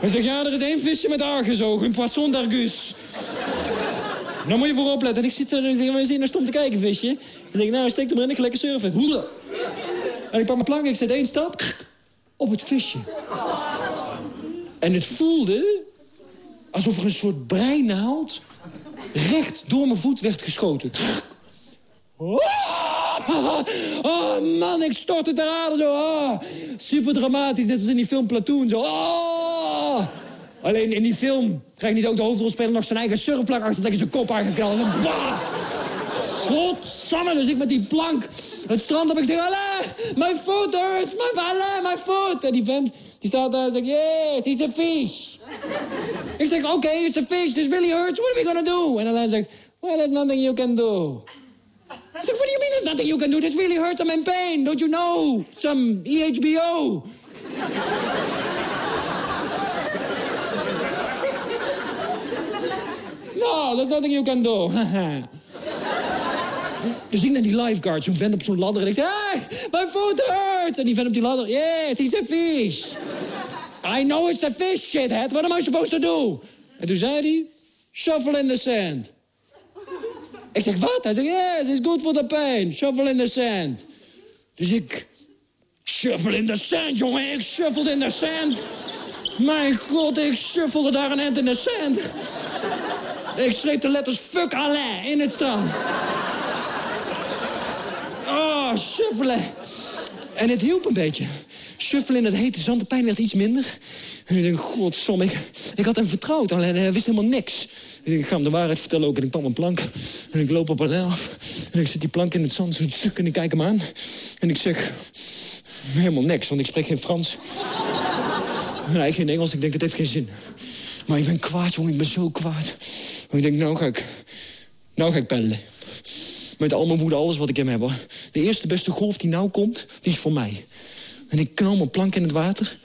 Hij zegt, ja, er is één visje met argusogen, een poisson d'argus. Nou moet je voor opletten. En ik zit zo en ik zeg, maar je naar stom te kijken, visje. En ik denk, nou, steek er maar in, ik ga lekker surfen. Hoela. En ik pak mijn plank, ik zet één stap op het visje. En het voelde alsof er een soort breinaald recht door mijn voet werd geschoten. Oh, man, ik stortte te raden zo. Oh, super dramatisch, net als in die film Platoon. Zo. Oh. Alleen in die film krijg je niet ook de hoofdrolspeler nog zijn eigen surfplak achter tegen zijn kop aangeknald. Godsamme, dus ik met die plank het strand op. Ik zeg, my foot hurts, Alain, my foot. En die vent, die staat daar en zegt, yes, he's a fish. ik zeg, oké, okay, it's a fish, this really hurts, what are we gonna do? En Alain zegt, well, there's nothing you can do. I said, what do you mean there's nothing you can do? This really hurts, I'm in pain, don't you know? Some EHBO. <laughs> no, there's nothing you can do. <laughs> Dus ik naar die lifeguard, zo'n vent op zo'n ladder. En ik zeg, hey, my foot hurts. En die vent op die ladder, yes, he's a fish. I know it's a fish, shithead. What am I supposed to do? En toen zei hij, shuffle in the sand. Ik zeg, wat? Hij zegt, yes, it's good for the pain. Shuffle in the sand. Dus ik, shuffle in the sand, jongen. Ik shuffle in the sand. Mijn god, ik shuffelde daar een end in the sand. Ik schreef de letters fuck Alain in het strand. Oh, shuffelen. En het hielp een beetje. Shuffelen in het hete zand, de pijn werd iets minder. En ik denk, godsom, ik, ik had hem vertrouwd, alleen hij wist helemaal niks. Ik ga hem de waarheid vertellen ook en ik pak mijn plank. En ik loop op een af. En ik zet die plank in het zand, zo stuk, en ik kijk hem aan. En ik zeg, helemaal niks, want ik spreek geen Frans. Nee, geen Engels, ik denk, het heeft geen zin. Maar ik ben kwaad, jongen, ik ben zo kwaad. Want ik denk, nou ga ik, nou ga ik peddelen. Met al mijn woede, alles wat ik hem heb. De eerste beste golf die nou komt, die is voor mij. En ik knal mijn plank in het water.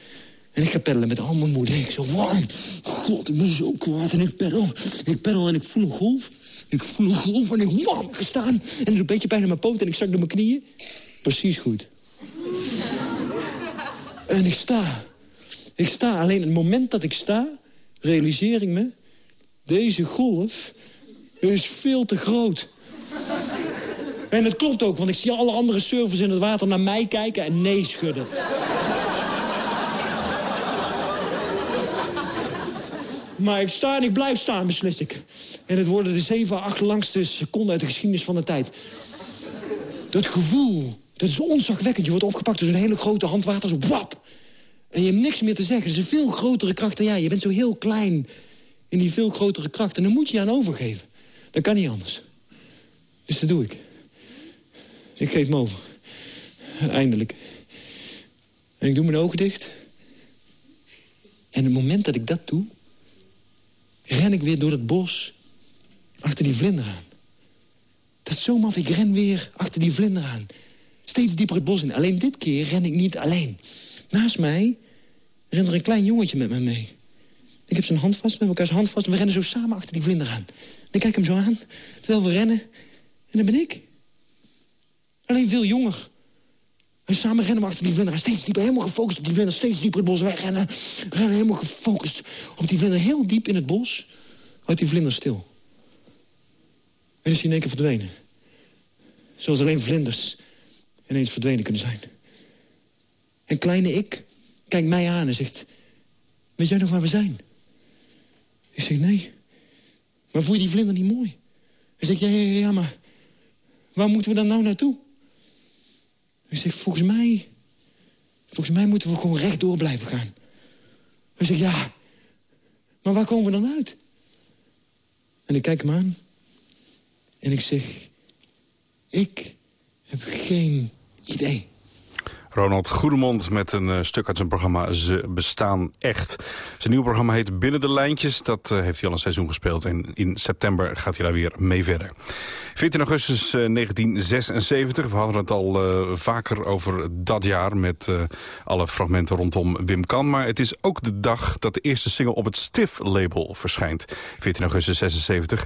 En ik ga peddelen met al mijn moeder. Ik zo, warm. God, ik ben zo kwaad. En ik peddel. Ik peddel en ik voel een golf. Ik voel een golf en ik warm gestaan. En het doet een beetje pijn aan mijn poot en ik zak door mijn knieën. Precies goed. en ik sta. Ik sta. Alleen het moment dat ik sta, realiseer ik me... deze golf is veel te groot. En het klopt ook, want ik zie alle andere surfers in het water naar mij kijken en nee schudden. Maar ik sta en ik blijf staan, beslis ik. En het worden de zeven, acht langste seconden uit de geschiedenis van de tijd. Dat gevoel, dat is onzagwekkend. Je wordt opgepakt door zo'n hele grote handwater, zo wap. En je hebt niks meer te zeggen. Het is een veel grotere kracht dan jij. Je bent zo heel klein in die veel grotere kracht. En dan moet je je aan overgeven. Dat kan niet anders. Dus dat doe ik. Ik geef me over. Eindelijk. En ik doe mijn ogen dicht. En het moment dat ik dat doe... ren ik weer door het bos achter die vlinder aan. Dat is zo maf. Ik ren weer achter die vlinder aan. Steeds dieper het bos in. Alleen dit keer ren ik niet alleen. Naast mij rent er een klein jongetje met me mee. Ik heb zijn hand vast, met elkaars hand vast... en we rennen zo samen achter die vlinder aan. En ik kijk hem zo aan, terwijl we rennen. En dan ben ik. Alleen veel jonger. En samen rennen we achter die vlinder. Steeds dieper, helemaal gefocust op die vlinder. Steeds dieper het bos wegrennen. Rennen helemaal gefocust op die vlinder. Heel diep in het bos houdt die vlinder stil. En is hij in één keer verdwenen. Zoals alleen vlinders ineens verdwenen kunnen zijn. En kleine ik kijkt mij aan en zegt... Weet jij nog waar we zijn? Ik zeg, nee. Maar voel je die vlinder niet mooi? Hij zegt, ja, ja, ja, maar... Waar moeten we dan nou naartoe? Ik zeg, volgens mij... Volgens mij moeten we gewoon rechtdoor blijven gaan. Hij zegt, ja. Maar waar komen we dan uit? En ik kijk hem aan. En ik zeg... Ik heb geen idee. Ronald Goedemond met een uh, stuk uit zijn programma Ze Bestaan Echt. Zijn nieuwe programma heet Binnen de Lijntjes. Dat uh, heeft hij al een seizoen gespeeld en in september gaat hij daar weer mee verder. 14 augustus uh, 1976, we hadden het al vaker over dat jaar... met alle fragmenten rondom Wim Kan. Maar het is ook de dag dat de eerste single op het Stiff-label verschijnt. 14 augustus 76.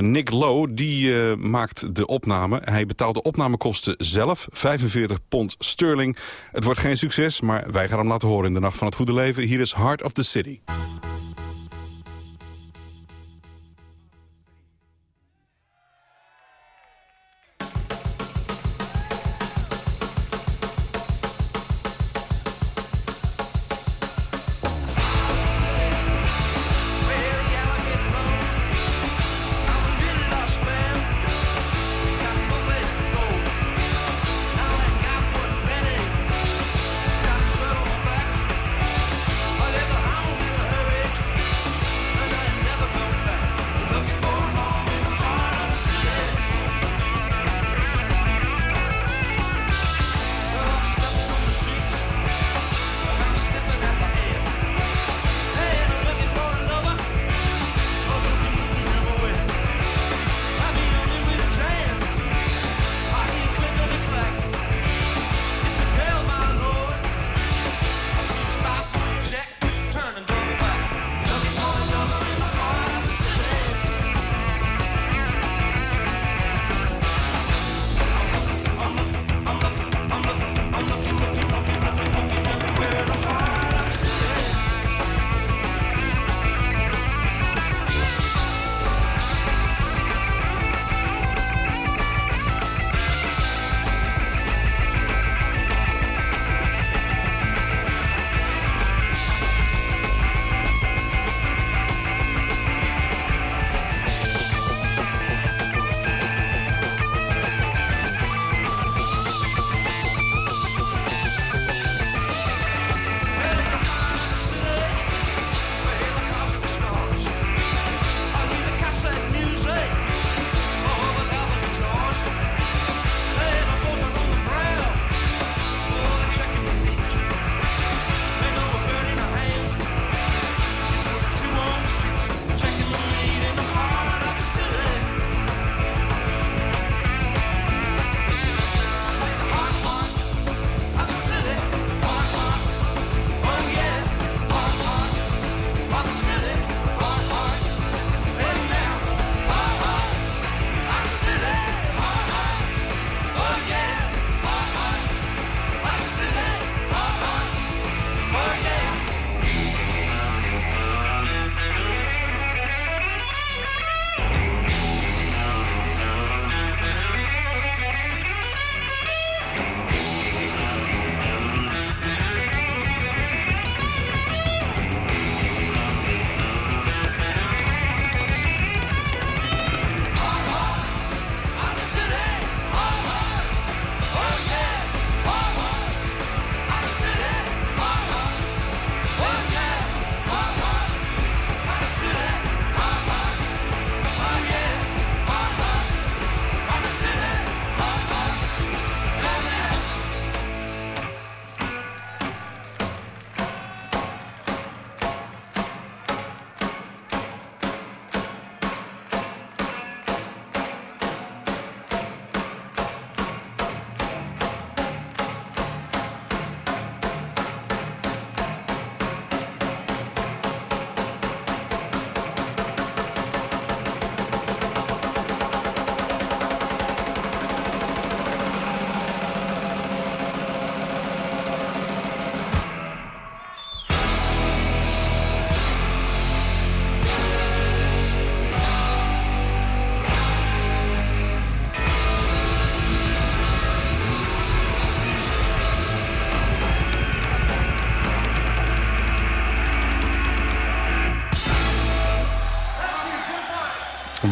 Nick Lowe, die maakt de opname. Hij betaalt de opnamekosten zelf, 45 pond sterling... Het wordt geen succes, maar wij gaan hem laten horen in de Nacht van het Goede Leven. Hier is Heart of the City.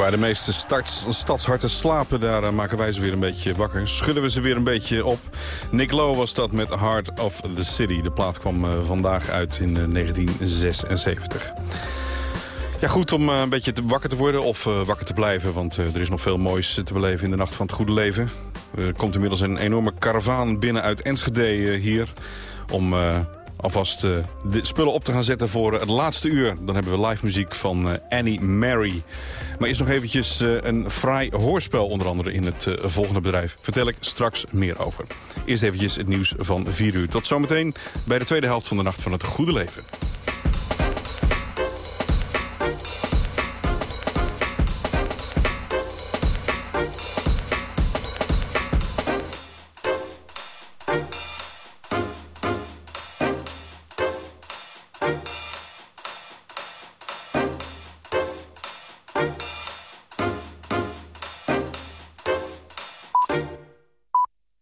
Waar de meeste starts, stadsharten slapen, daar uh, maken wij ze weer een beetje wakker. Schudden we ze weer een beetje op. Nick Lowe was dat met Heart of the City. De plaat kwam uh, vandaag uit in 1976. Ja, goed om een beetje te wakker te worden of wakker te blijven. Want er is nog veel moois te beleven in de Nacht van het Goede Leven. Er komt inmiddels een enorme karavaan binnen uit Enschede hier... om alvast uh, de spullen op te gaan zetten voor uh, het laatste uur. Dan hebben we live muziek van uh, Annie Mary. Maar eerst nog eventjes een fraai hoorspel onder andere in het volgende bedrijf. Vertel ik straks meer over. Eerst eventjes het nieuws van 4 uur. Tot zometeen bij de tweede helft van de Nacht van het Goede Leven.